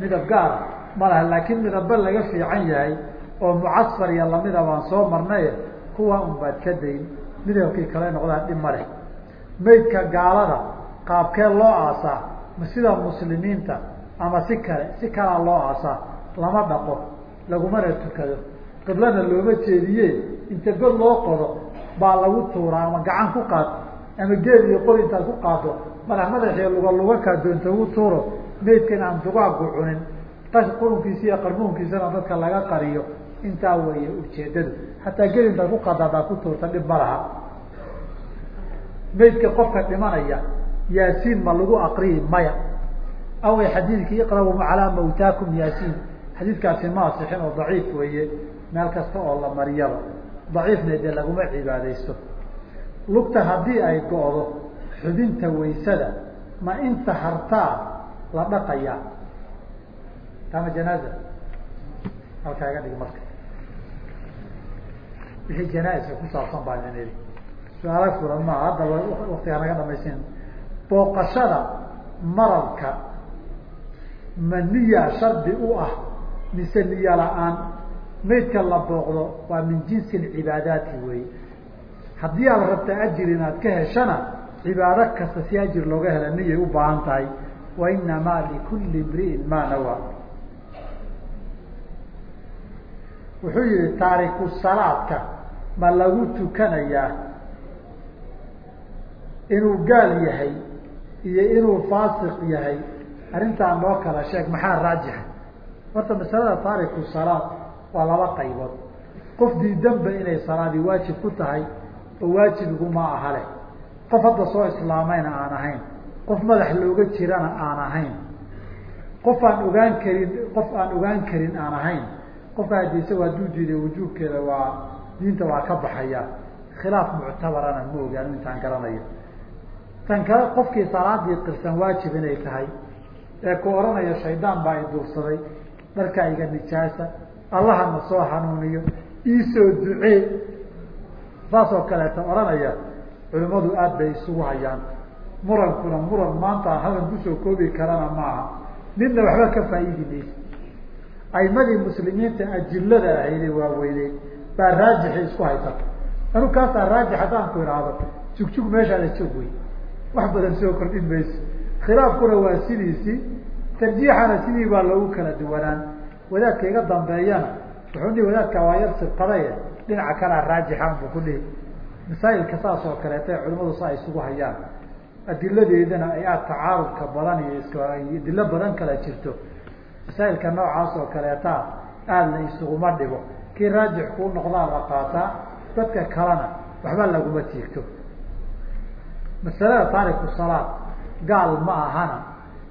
Speaker 1: Midab gaarah ma laha laakiin midaba laga fiican yahay oo mucasfar iyo lamida baan soo marnaye kuwa un baad ka dayn. Midabkii kale noqdaan dhib ma leh. Maydka gaalada qaabkee loo aasaa ma sida muslimiinta ama si kale si kalaa loo aasaa lama dhaqo lagumana tukado. Qiblana looma jeediye inta god loo qodo baa lagu tuuraa ama gacan ku qaad ama geed iyo qori intaad ku qaado madax madaxii luga luga kaa doonta ugu tuuro maydkan aan dugaagu cunin qurunkiisa iyo qarmuunkiisana dadka laga qariyo. Intaa weeye ujeedadu. Hataa ged intaad ku qaada hadaad ku tuurta dhib ma laha. Maydka qofka dhimanaya yaasiin ma lagu aqriyi maya. Away xadiidkii iqrabuu calaa mawtaakum yaasiin. Xadiidkaasi ma asixin oo daciif weeye. Meel kasta oo la mariyaba. Daciifna dee laguma cibaadaysto. Lugta haddii ay go'do xubinta waysada ma inta hartaa la dhaqayaa taama janaaza halkaa iga dhig marka wixii janaa'iska ku saabsan baa idin idhi su'aala furan maa haddaba waktigaa naga dhamaysin booqashada maralka ma niya shardi u ah mise niya la'aan? Maydka la booqdo waa min jinsi cibaadaati wey. Haddii aad rabta ajir inaad ka heshana cibaado kasta si ajir looga hela niyay u baahan tahay. Wa inamaa likulli imri'in maa nawaa wuxuu yihi taariku salaadka ma lagu tukanayaa inuu gaal yahay iyo inuu faasiq yahay? Arrintaan loo kala sheeg maxaa raajixa horta masalada taariku salaad waa laba qaybood. Qof diidanba inay salaadii waajib ku tahay oo waajibiguma aha leh. Qof hadda soo islaamayna aan ahayn qof madax looga jirana aan ahayn qof aan ogaan karin qof aan ogaan karin aan ahayn qofka haddi isago hadduu diiday wujuubkeeda waa diinta waa ka baxaya. Khilaaf muctabarana ma ogaanu intaan garanayo. Tan kale qofkii salaadii qirsan waajib inay tahay. Ee ku odhanaya shaydaan baa i duursaday dharkaa iga nijaasa allahana soo hanuuniyo iisoo ducee saasoo kaleeta odhanaya culimmadu aad bay isugu hayaan. Murankuna muran maanta aan halkan ku soo koobi karana maaha. Midna waxba ka faa'iidi maysa aimadii muslimiinta ajillada ahayde waaweyneed baa raajixi isku haysata anu kaasaa raajix haddaan ku idhaahdo jugjug meeshaada joog wey wax badan soo kordhin mayso. Khilaafkuna waa sidiisii tarjiixana sidii baa loogu kala duwanaan. Wadaadka iga dambeeyana wuxuu dhihi wadaadka waa yar sibqadaye dhinaca kalea raajixaan buu ku dhihi. Masaa'ilka saas oo kaleeta ee culimadu sa ay isugu hayaan. Adiladeedana ay aada tacaarudka badan iyo is adilo badan kala jirto masaa'ilka noocaas oo kaleeta aada la isuguma dhibo kii raajix kuu noqdaa la qaataa dadka kalena waxba laguma tiigto masalada taariku salaad gaal ma ahana.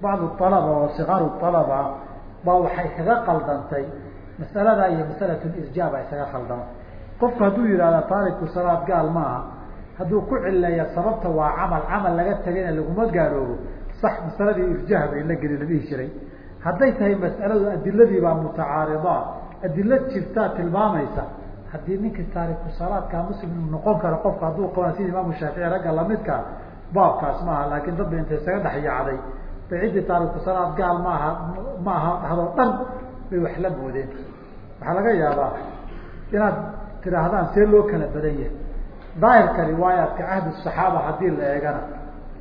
Speaker 1: Bacdu alaba oo sikaaru alaba baa waxay kaga qaldantay. Masalada iyo masalatu lisjaaba isaga khaldama qofku hadduu yihahda taariku salaad gaal ma aha hadduu ku cileeya sababta waa camal camal laga tagayna laguma gaaroobo sax masaladii irjaah bay la geli la dhihi jiray hadday tahay mas'aladu adiladii baa mutacaaridaa adilo jirtaa tilmaamaysa. Haddii ninkii taariku salaadkaa muslim uu noqon karo qofka hadduu qabaan sida imaamu shaafici ragga lamidka baabkaas maaha laakiin dad ba inta isaga dhex yaacday bay ciddii taariku salaad gaal maaha ma aha hadoo dhan bay wax la moodeen waxaa laga yaabaa inaad tidhaahdaan see loo kala badan yahay. Daahirka riwaayaadka cahdu saxaaba haddii la eegana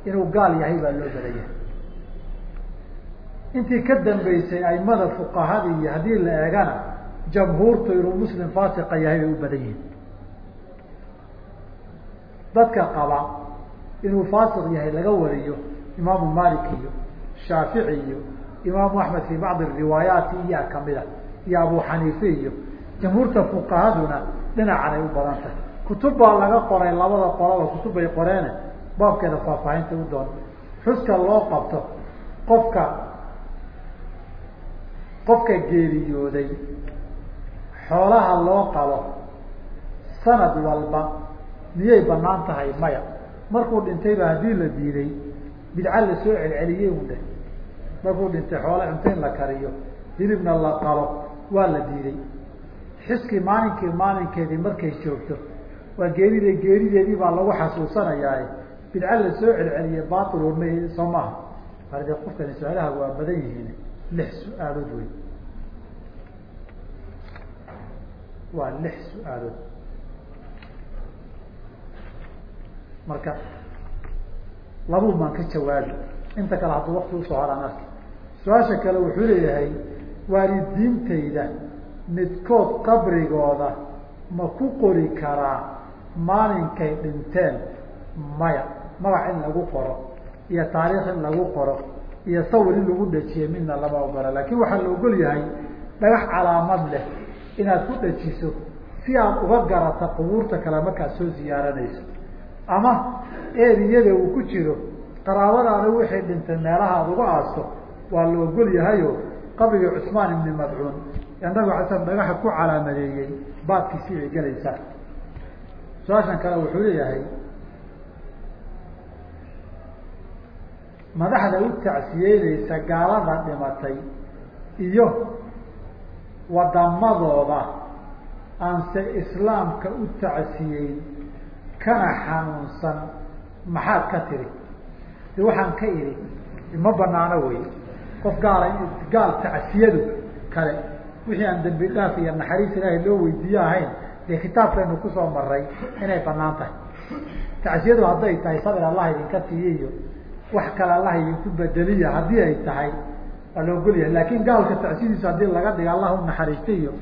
Speaker 1: inuu gaal yahay baa loo badan yahay intii ka dambeysay aimada fuqahadii haddii la eegana jamhuurtu inuu muslim faasiqa yahay bay u badan yihiin. Dadka qaba inuu faasiq yahay laga wariyo imaamu malik iyo shaafici iyo imaamu axmed fi bacdi riwaayaati iyaa kamida iyo abu xaniife iyo jamhuurta fuqahaduna dhinacan ay u badan tahay. Kutub baa laga qoray labada qolaba kutub bay qoreene baabkeeda faahfaahinta u doon. Xuska loo qabto qofka qofka geeriyooday xoolaha loo qabo sanad walba miyay bannaan tahay maya? Markuu dhintayba haddii la diiday bidca la soo celceliyey un dheh markuu dhintay xoole cunto la kariyo hilibna la qalo waa la diiday. Xiskii maalinkii maalinkeedii markay joogto waa geerida geerideedii baa lagu xasuusanayaa bidca la soo celceliyey bail soo maaha. Arde qofkani su'aalaha waa badan yihiin lix su'aalood wey waa lix su'aalood marka labuu maan ka jawaabi inta kale hadduu wakti u soo horaan arki su'aasha kale wuxuu leeyahay waalidiintayda midkood qabrigooda ma ku qori karaa maalinkay dhinteen maya magac in lagu qoro iyo taariikh in lagu qoro iyo sawir in lagu dhajiye midna lama ogola laakiin waxaa la ogol yahay dhagax calaamad leh inaad ku dhajiso si aad uga garata qubuurta kale markaad soo ziyaaranayso. Ama eriyada uu ku jiro qaraabadaada wixii dhintay meelaha ad uga aasto waa la ogol yahayo qabrigii cusmaan ibni madcuun ee nabiga ala slam dhagaxa ku calaamadeeyey baadkiisii bay gelaysaa su'aashan kale wuxuu leeyahay madaxda u tacsiyeyneysa gaalada dhimatay iyo wadamadooda aanse islaamka u tacsiyeyn kana xanuunsan maxaad ka tiri? De waxaan ka idhi ma banaano wey qof gaala gaal tacsiyadu kale wixii aan dambi dhaaf iyo naxariis ilaahay loo weydiiyo ahayn dee kitaabkeenu ku soo maray inay bannaan tahay. Tacsiyadu hadday tahay sabir allah idinka siiye iyo wax kale allah idinku bedeliya haddii ay tahay waa la ogol yahay laakin gaalka tacsiyadiisu haddii laga dhigo allah u naxariistay iyo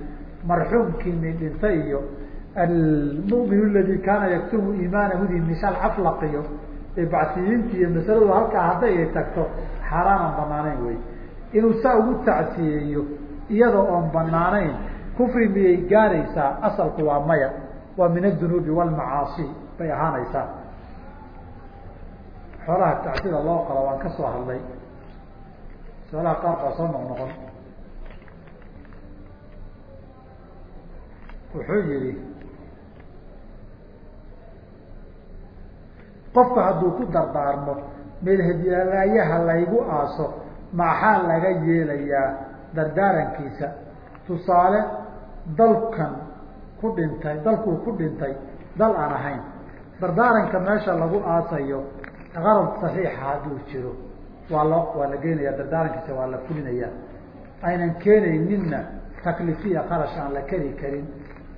Speaker 1: marxuumkiini dhintay iyo almu'min aladi kaana yaktumu iimaanahudi mishaal caflaq iyo ee bacsiyiinti iyo masaladu halkaa hadday ay tagto xaaraan aan banaaneyn wey. Inuu saa ugu tacsiyeeyo iyada oon banaanayn kufri miyay gaaraysaa? Asalku waa maya. Waa min adunuubi walmacaasi bay ahaanaysaa xoolaha tacsida loo qalo waan ka soo hadlay. Su'aalaha qaar baa soo noq noqon. Wuxuu yihi qofka hadduu ku dardaarmo meelhedyaalayaha laygu aaso maxaa laga yeelayaa dardaarankiisa? Tusaale dalkan ku dhintay dalkuu ku dhintay dal aan ahayn. Dardaaranka meesha lagu aasayo qarab saxiixa hadduu jiro waa loo waa la geenaya dardaarankiisa waa la fulinaya aynan keenayninna taklifiya qarash aan la keri karin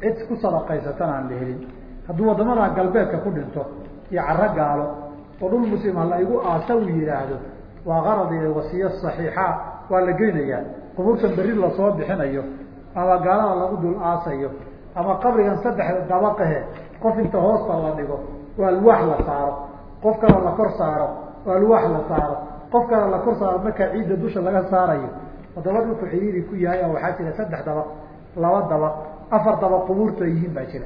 Speaker 1: cid ku sadaqaysatana aan la helin hadduu waddamada galbeedka ku dhinto iyo caro gaalo oo dhul muslima la igu aasa uu yihaahdo waa qarad iyo wasiyo saxiixa waa la geynayaa qubuurtan berri la soo bixinayo ama gaalada lagu dul aasayo ama qabrigan saddexda dabaqahe qof inta hoosta la dhigo waa alwaax la saaro qof kale la kor saaro oo alwaax la saaro. Qof kale la kor saaro markaa ciidda dusha laga saarayo haddaba dhulku xiriiri ku yahay oo waxaa jira saddex dabaq laba dabaq afar dabaq qubuurtu ay yihiin baa jira.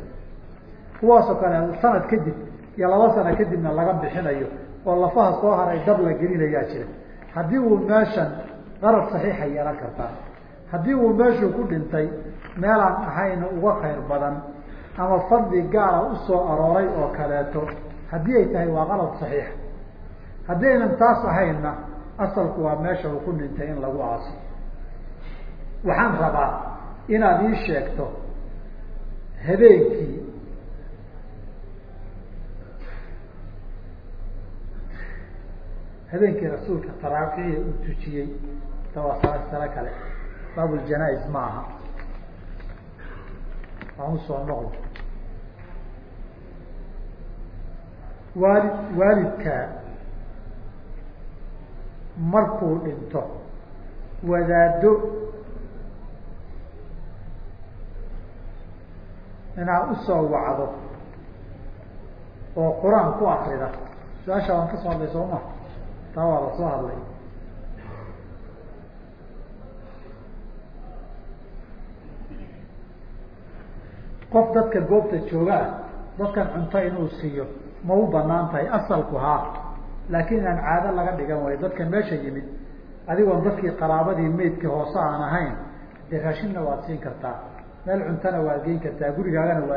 Speaker 1: Kuwaasoo kale sanad kadib iyo laba sano kadibna laga bixinayo oo lafaha soo haray dab la gelinayaa jira. Haddii uu meeshan qarad saxiixa yeelan kartaa haddii uu meeshuu ku dhintay meelaan ahayna uga khayr badan ama fadli gaara u soo arooray oo kaleeto haddii ay tahay waa qalad saxiixa haddii aynan taas ahaynna asalku waa meesha uu ku dhintay in lagu aaso waxaan rabaa inaad ii sheegto habeenkii habeenkii rasuulka taraafiya uu tujiyey waa sala salo kale baabuljanaa-is ma aha. Waan u soo noqdo waalid waalidka markuu dhinto wadaado inaad u soo wacdo oo qur'aan ku akrida. Su'aasha waan ka soo hadlay soo ma? Taa waa la soo hadlay. Qof dadka goobta jooga ah dadkan cunto inuu siiyo ma u bannaan tahay asalku haa laakiin inaan caado laga dhigan wayo dadka meesha yimid. Adigoon dadkii qaraabadii maydka hoose aan ahayn dee raashinna waad siin kartaa. Meel cuntona waad geyn kartaa gurigaagana waad